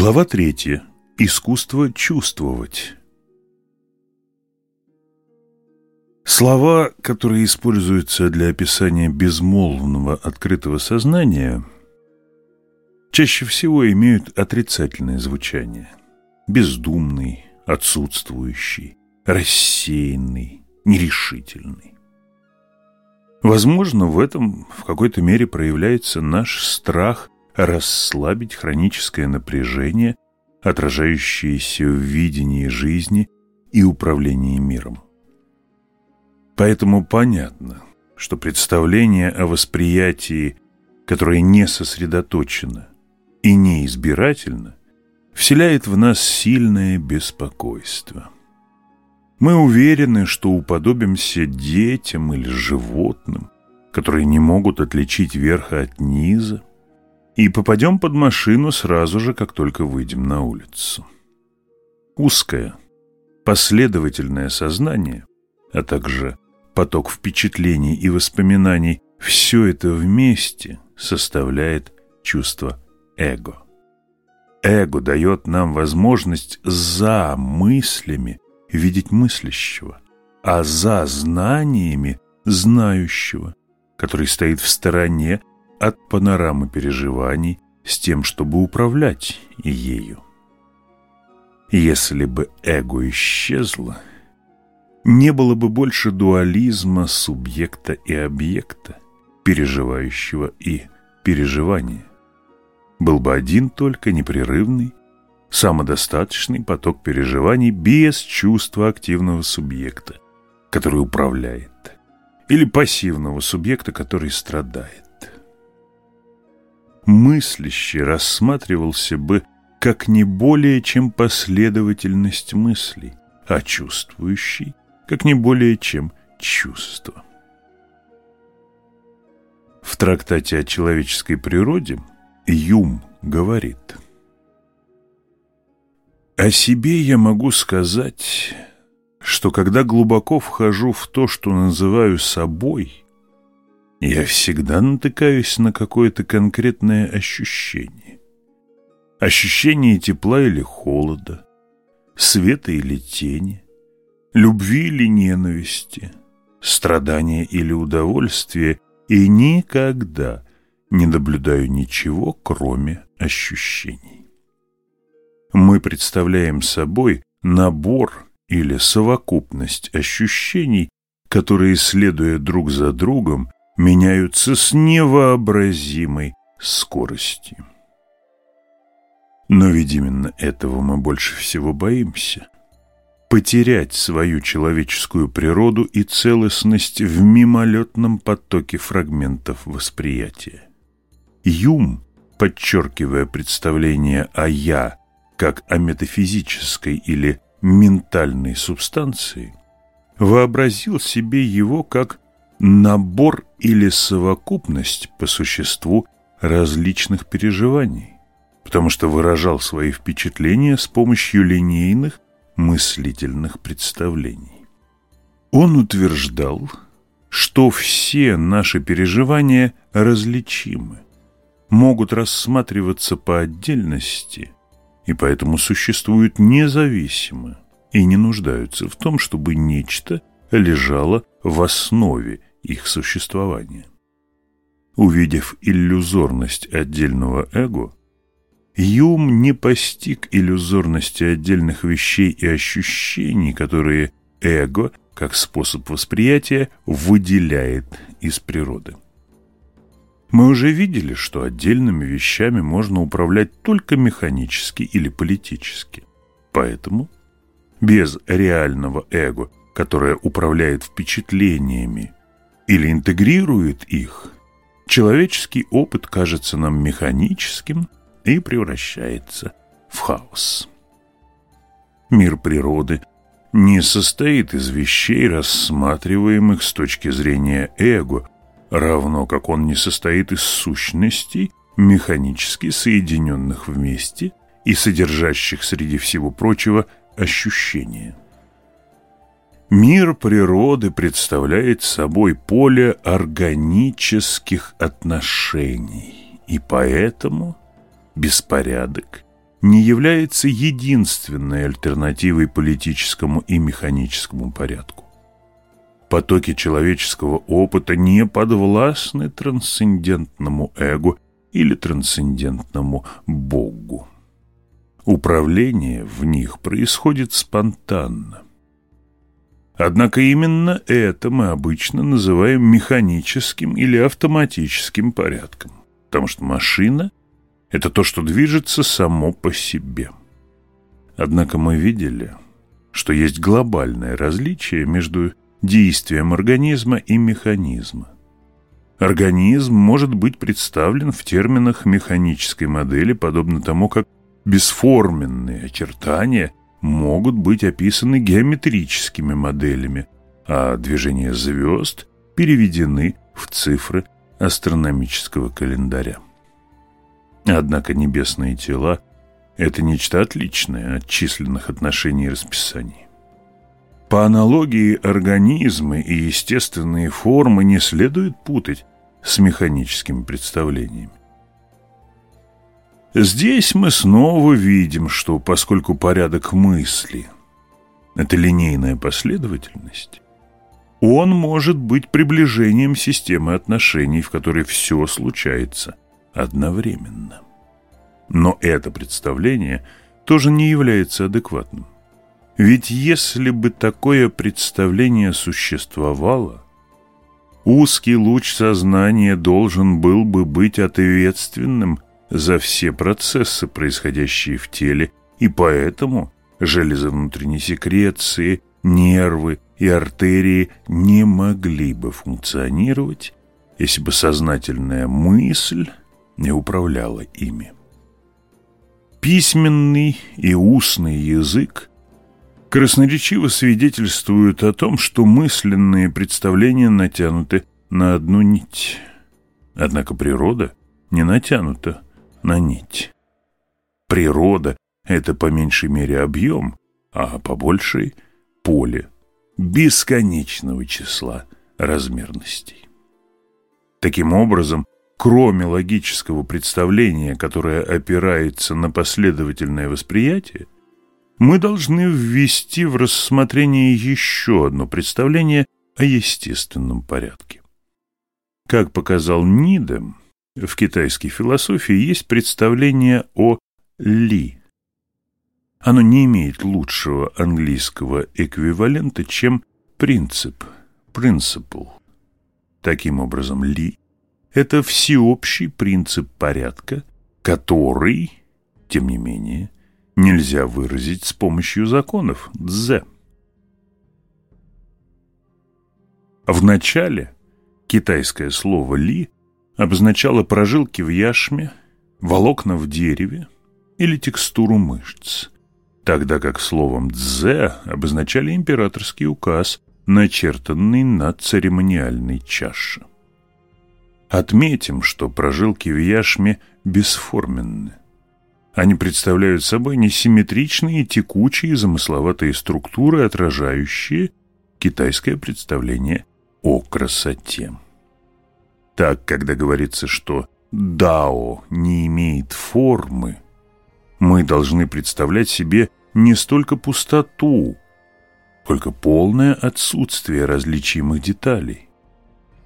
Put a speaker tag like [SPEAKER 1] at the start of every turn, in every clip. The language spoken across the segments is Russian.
[SPEAKER 1] Глава 3. Искусство чувствовать. Слова, которые используются для описания безмолвного открытого сознания, чаще всего имеют отрицательное звучание. Бездумный, отсутствующий, рассеянный, нерешительный. Возможно, в этом в какой-то мере проявляется наш страх расслабить хроническое напряжение, отражающееся в видении жизни и управлении миром. Поэтому понятно, что представление о восприятии, которое не сосредоточено и не избирательно, вселяет в нас сильное беспокойство. Мы уверены, что уподобимся детям или животным, которые не могут отличить верха от низа, и попадем под машину сразу же, как только выйдем на улицу. Узкое, последовательное сознание, а также поток впечатлений и воспоминаний, все это вместе составляет чувство эго. Эго дает нам возможность за мыслями видеть мыслящего, а за знаниями знающего, который стоит в стороне от панорамы переживаний с тем, чтобы управлять ею. Если бы эго исчезло, не было бы больше дуализма субъекта и объекта, переживающего и переживания. Был бы один только непрерывный, самодостаточный поток переживаний без чувства активного субъекта, который управляет, или пассивного субъекта, который страдает мыслящий рассматривался бы как не более чем последовательность мыслей, а чувствующий как не более чем чувство. В трактате о человеческой природе Юм говорит «О себе я могу сказать, что когда глубоко вхожу в то, что называю собой, я всегда натыкаюсь на какое-то конкретное ощущение. Ощущение тепла или холода, света или тени, любви или ненависти, страдания или удовольствия, и никогда не наблюдаю ничего, кроме ощущений. Мы представляем собой набор или совокупность ощущений, которые, следуя друг за другом, меняются с невообразимой скоростью. Но ведь именно этого мы больше всего боимся. Потерять свою человеческую природу и целостность в мимолетном потоке фрагментов восприятия. Юм, подчеркивая представление о «я» как о метафизической или ментальной субстанции, вообразил себе его как набор или совокупность по существу различных переживаний, потому что выражал свои впечатления с помощью линейных мыслительных представлений. Он утверждал, что все наши переживания различимы, могут рассматриваться по отдельности и поэтому существуют независимо и не нуждаются в том, чтобы нечто лежало в основе их существования. Увидев иллюзорность отдельного эго, Юм не постиг иллюзорности отдельных вещей и ощущений, которые эго, как способ восприятия, выделяет из природы. Мы уже видели, что отдельными вещами можно управлять только механически или политически. Поэтому без реального эго, которое управляет впечатлениями или интегрирует их, человеческий опыт кажется нам механическим и превращается в хаос. Мир природы не состоит из вещей, рассматриваемых с точки зрения эго, равно как он не состоит из сущностей, механически соединенных вместе и содержащих среди всего прочего ощущения. Мир природы представляет собой поле органических отношений, и поэтому беспорядок не является единственной альтернативой политическому и механическому порядку. Потоки человеческого опыта не подвластны трансцендентному эго или трансцендентному Богу. Управление в них происходит спонтанно Однако именно это мы обычно называем механическим или автоматическим порядком, потому что машина – это то, что движется само по себе. Однако мы видели, что есть глобальное различие между действием организма и механизма. Организм может быть представлен в терминах механической модели, подобно тому, как бесформенные очертания могут быть описаны геометрическими моделями, а движения звезд переведены в цифры астрономического календаря. Однако небесные тела – это нечто отличное от численных отношений и расписаний. По аналогии организмы и естественные формы не следует путать с механическими представлениями. Здесь мы снова видим, что поскольку порядок мысли — это линейная последовательность, он может быть приближением системы отношений, в которой все случается одновременно. Но это представление тоже не является адекватным. Ведь если бы такое представление существовало, узкий луч сознания должен был бы быть ответственным за все процессы, происходящие в теле, и поэтому железы внутренней секреции, нервы и артерии не могли бы функционировать, если бы сознательная мысль не управляла ими. Письменный и устный язык красноречиво свидетельствуют о том, что мысленные представления натянуты на одну нить. Однако природа не натянута на нить. Природа — это по меньшей мере объем, а по большей — поле бесконечного числа размерностей. Таким образом, кроме логического представления, которое опирается на последовательное восприятие, мы должны ввести в рассмотрение еще одно представление о естественном порядке. Как показал Нидем, в китайской философии есть представление о «ли». Оно не имеет лучшего английского эквивалента, чем принцип, principle. Таким образом, «ли» — это всеобщий принцип порядка, который, тем не менее, нельзя выразить с помощью законов «дзе». В начале китайское слово «ли» Обозначала прожилки в яшме, волокна в дереве или текстуру мышц, тогда как словом «дзе» обозначали императорский указ, начертанный на церемониальной чаше. Отметим, что прожилки в яшме бесформенны. Они представляют собой несимметричные, текучие, замысловатые структуры, отражающие китайское представление о красоте так когда говорится, что дао не имеет формы, мы должны представлять себе не столько пустоту, сколько полное отсутствие различимых деталей.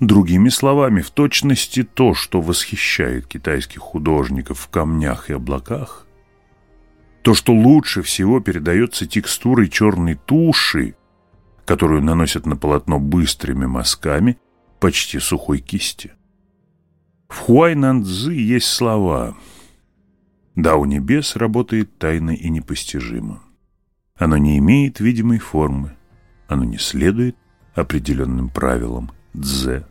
[SPEAKER 1] Другими словами, в точности то, что восхищает китайских художников в камнях и облаках, то, что лучше всего передается текстурой черной туши, которую наносят на полотно быстрыми мазками почти сухой кисти. В Нанцзы есть слова. Да, у небес работает тайно и непостижимо. Оно не имеет видимой формы. Оно не следует определенным правилам дзэ.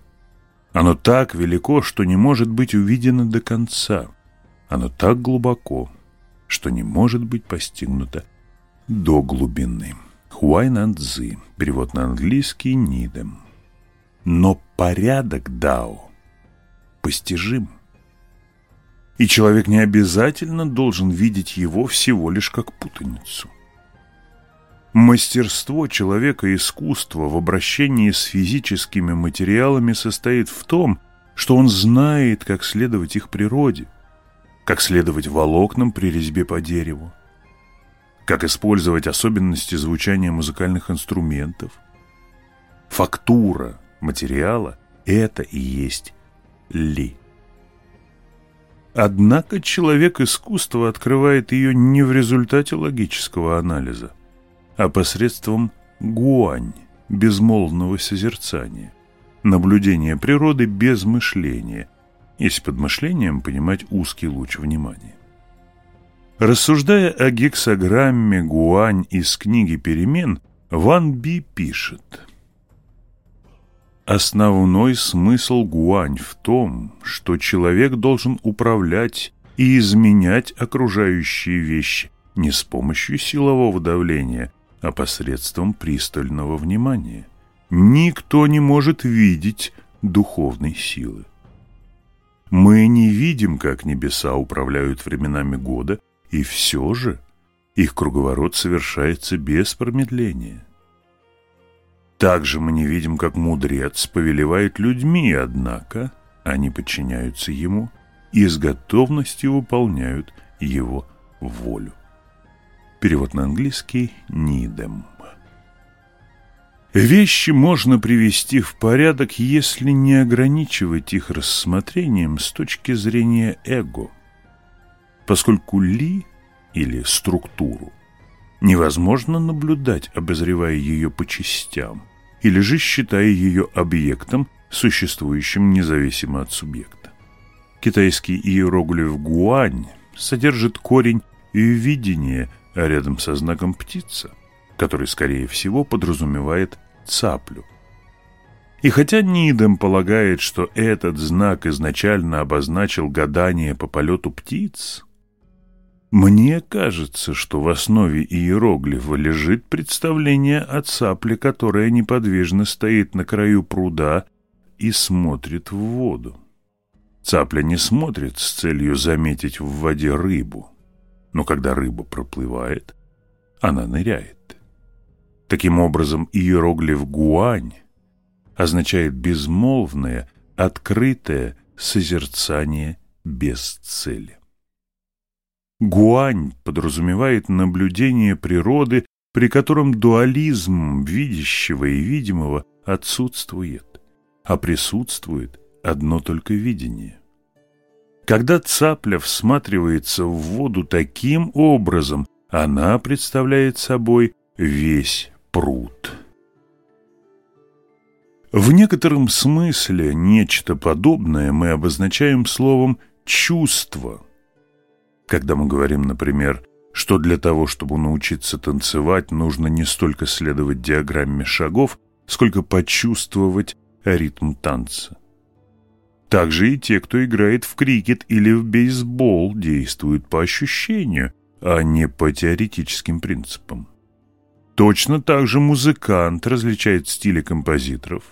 [SPEAKER 1] Оно так велико, что не может быть увидено до конца. Оно так глубоко, что не может быть постигнуто до глубины. Хуайнандзы, перевод на английский Нидем. Но порядок Дао постижим. И человек не обязательно должен видеть его всего лишь как путаницу. Мастерство человека искусства в обращении с физическими материалами состоит в том, что он знает, как следовать их природе, как следовать волокнам при резьбе по дереву, как использовать особенности звучания музыкальных инструментов. Фактура материала – это и есть ли. Однако человек искусства открывает ее не в результате логического анализа, а посредством гуань, безмолвного созерцания, наблюдения природы без мышления, если под мышлением понимать узкий луч внимания. Рассуждая о гексограмме гуань из книги «Перемен», Ван Би пишет – Основной смысл гуань в том, что человек должен управлять и изменять окружающие вещи не с помощью силового давления, а посредством пристального внимания. Никто не может видеть духовной силы. Мы не видим, как небеса управляют временами года, и все же их круговорот совершается без промедления. Также мы не видим, как мудрец повелевает людьми, однако они подчиняются ему и с готовностью выполняют его волю. Перевод на английский «Нидем». Вещи можно привести в порядок, если не ограничивать их рассмотрением с точки зрения эго, поскольку ли или структуру Невозможно наблюдать, обозревая ее по частям, или же считая ее объектом, существующим независимо от субъекта. Китайский иероглиф «гуань» содержит корень и «видение», а рядом со знаком «птица», который, скорее всего, подразумевает «цаплю». И хотя Нидем полагает, что этот знак изначально обозначил гадание по полету птиц, мне кажется, что в основе иероглифа лежит представление о цапле, которая неподвижно стоит на краю пруда и смотрит в воду. Цапля не смотрит с целью заметить в воде рыбу, но когда рыба проплывает, она ныряет. Таким образом, иероглиф «гуань» означает безмолвное, открытое созерцание без цели. Гуань подразумевает наблюдение природы, при котором дуализм видящего и видимого отсутствует, а присутствует одно только видение. Когда цапля всматривается в воду таким образом, она представляет собой весь пруд. В некотором смысле нечто подобное мы обозначаем словом «чувство», когда мы говорим, например, что для того, чтобы научиться танцевать, нужно не столько следовать диаграмме шагов, сколько почувствовать ритм танца. Также и те, кто играет в крикет или в бейсбол, действуют по ощущению, а не по теоретическим принципам. Точно так же музыкант различает стили композиторов,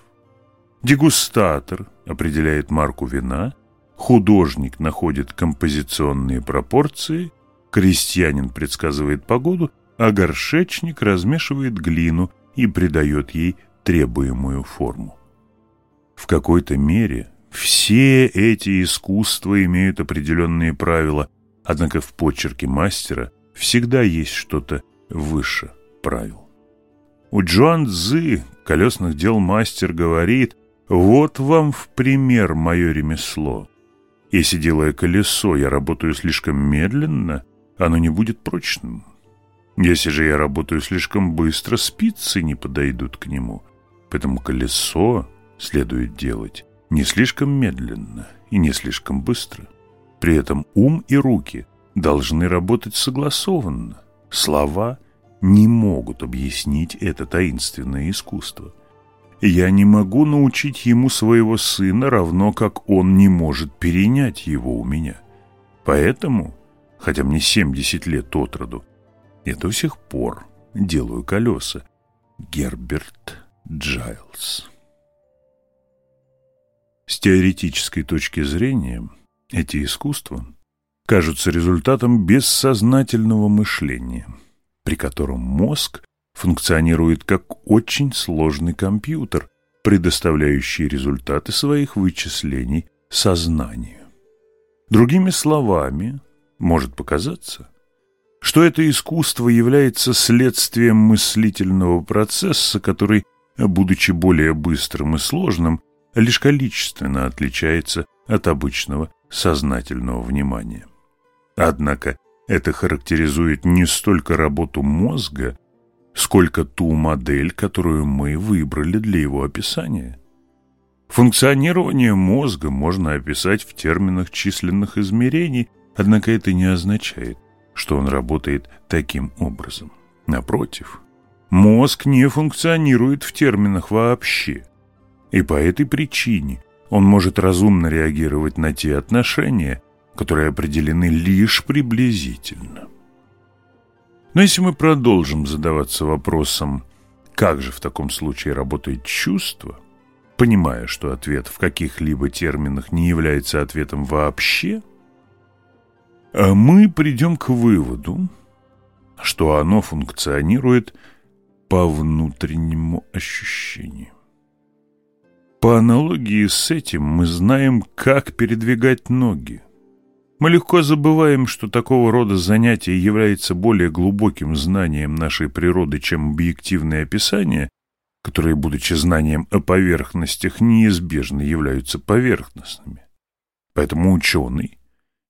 [SPEAKER 1] дегустатор определяет марку вина – Художник находит композиционные пропорции, крестьянин предсказывает погоду, а горшечник размешивает глину и придает ей требуемую форму. В какой-то мере все эти искусства имеют определенные правила, однако в почерке мастера всегда есть что-то выше правил. У Джоан Цзы, колесных дел мастер, говорит, «Вот вам в пример мое ремесло. Если, делая колесо, я работаю слишком медленно, оно не будет прочным. Если же я работаю слишком быстро, спицы не подойдут к нему. Поэтому колесо следует делать не слишком медленно и не слишком быстро. При этом ум и руки должны работать согласованно. Слова не могут объяснить это таинственное искусство. Я не могу научить ему своего сына, равно как он не может перенять его у меня. Поэтому, хотя мне 70 лет от роду, я до сих пор делаю колеса. Герберт Джайлз С теоретической точки зрения, эти искусства кажутся результатом бессознательного мышления, при котором мозг функционирует как очень сложный компьютер, предоставляющий результаты своих вычислений сознанию. Другими словами, может показаться, что это искусство является следствием мыслительного процесса, который, будучи более быстрым и сложным, лишь количественно отличается от обычного сознательного внимания. Однако это характеризует не столько работу мозга, сколько ту модель, которую мы выбрали для его описания. Функционирование мозга можно описать в терминах численных измерений, однако это не означает, что он работает таким образом. Напротив, мозг не функционирует в терминах вообще. И по этой причине он может разумно реагировать на те отношения, которые определены лишь приблизительно. Но если мы продолжим задаваться вопросом, как же в таком случае работает чувство, понимая, что ответ в каких-либо терминах не является ответом вообще, мы придем к выводу, что оно функционирует по внутреннему ощущению. По аналогии с этим мы знаем, как передвигать ноги – мы легко забываем, что такого рода занятие является более глубоким знанием нашей природы, чем объективные описания, которые, будучи знанием о поверхностях, неизбежно являются поверхностными. Поэтому ученый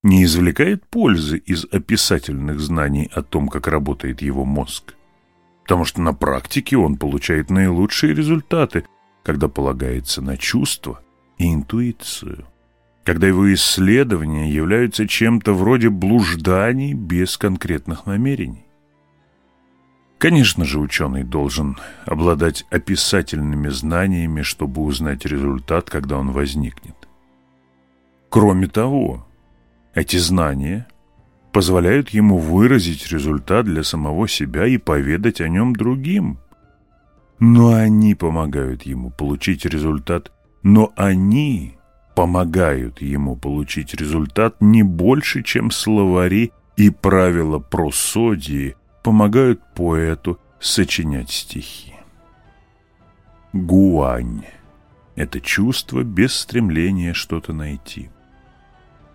[SPEAKER 1] не извлекает пользы из описательных знаний о том, как работает его мозг, потому что на практике он получает наилучшие результаты, когда полагается на чувства и интуицию когда его исследования являются чем-то вроде блужданий без конкретных намерений. Конечно же, ученый должен обладать описательными знаниями, чтобы узнать результат, когда он возникнет. Кроме того, эти знания позволяют ему выразить результат для самого себя и поведать о нем другим. Но они помогают ему получить результат, но они помогают ему получить результат не больше, чем словари и правила просодии помогают поэту сочинять стихи. Гуань – это чувство без стремления что-то найти.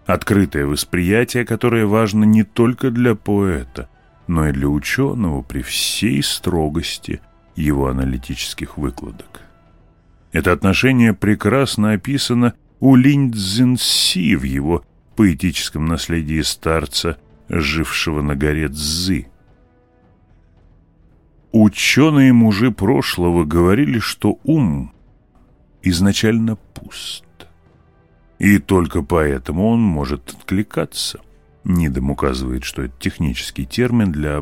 [SPEAKER 1] Открытое восприятие, которое важно не только для поэта, но и для ученого при всей строгости его аналитических выкладок. Это отношение прекрасно описано – улинь-дзин-си в его поэтическом наследии старца, жившего на горе Цзы. Ученые мужи прошлого говорили, что ум изначально пуст, и только поэтому он может откликаться. Нидом указывает, что это технический термин для